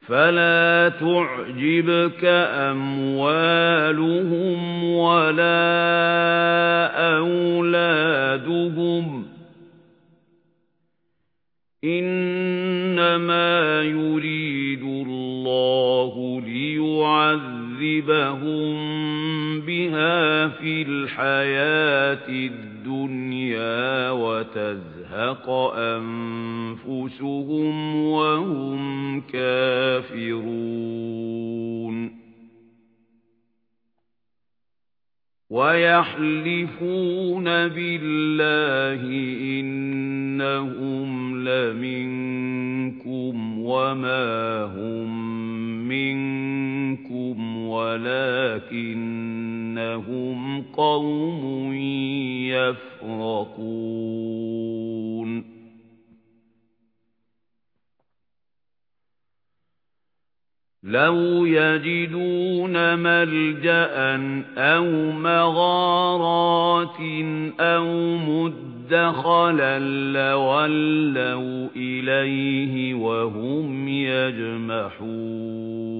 فَلَا تُعْجِبْكَ أَمْوَالُهُمْ وَلَا أَوْلَادُهُمْ إِنَّمَا يُرِيدُ اللَّهُ لِيُعَذِّبَهُم بِهَا فِي الْحَيَاةِ الدُّنْيَا وَتَزْهَقَ أَنفُسُهُمْ وَهُمْ كَافِرُونَ. وَيَحْلِفُونَ بِاللَّهِ إِنَّهُمْ لَمِنكُمْ وَمَا هُمْ مِنكُمْ وَلَكِنَّهُمْ قَوْمٌ يَفْرَقُونَ. لَوْ يَجِدُونَ مَلْجَأً أَوْ مَغَارَاتٍ أَوْ مُدَّخَلًا لَّوَلَّوْا إِلَيْهِ وَهُمْ يَجْمَحُونَ.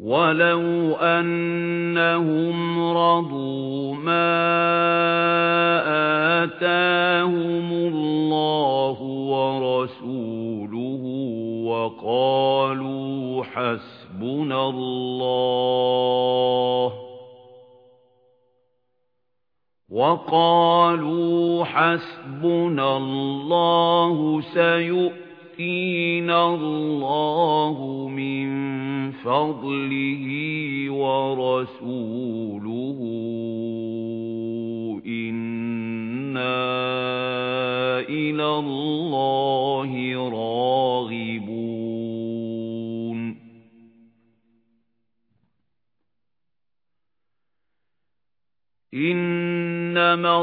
وَلَوْ أَنَّهُمْ رَضُوا مَا آتَاهُمُ اللَّهُ وَرَسُولُهُ وَقَالُوا حَسْبُنَا اللَّهُ وَقَالُوا حَسْبُنَا اللَّهُ سَيُؤْتِينَا اللَّهُ فَضْلِهِ وَرَسُولُهُ إِنَّا إِلَى اللَّهِ رَاغِبُونَ إِنَّمَا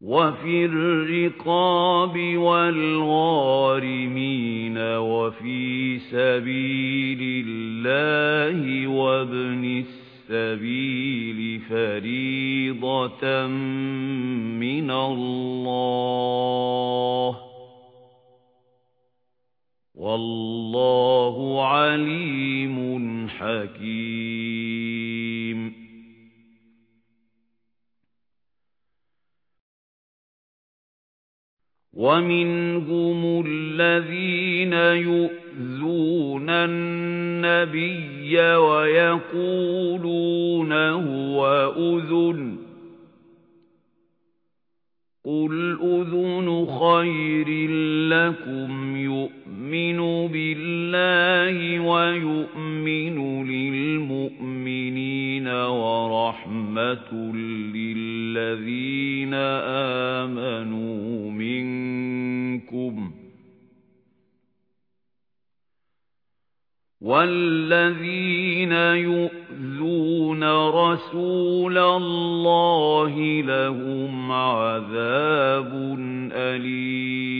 وَفِي الرِّقَابِ وَالْغَارِمِينَ وَفِي سَبِيلِ اللَّهِ وَابْنِ السَّبِيلِ فَرِيضَةً مِنَ اللَّهِ. وَاللَّهُ عَلِيمٌ حَكِيمٌ. وَمِنْهُمُ الَّذِينَ يُؤْذُونَ النَّبِيَّ وَيَقُولُونَ هُوَ أُذُنٌ. قُلْ أُذُنُ خَيْرٍ لَّكُمْ يُؤْمِنُ بِاللَّهِ وَيُؤْمِنُ لِلْمُؤْمِنِينَ وَرَحْمَةٌ لِّلَّذِينَ آمَنُوا مِنكُمْ وَالَّذِينَ يُؤْذُونَ رَسُولَ اللَّهِ لَهُمْ عَذَابٌ أَلِيمٌ.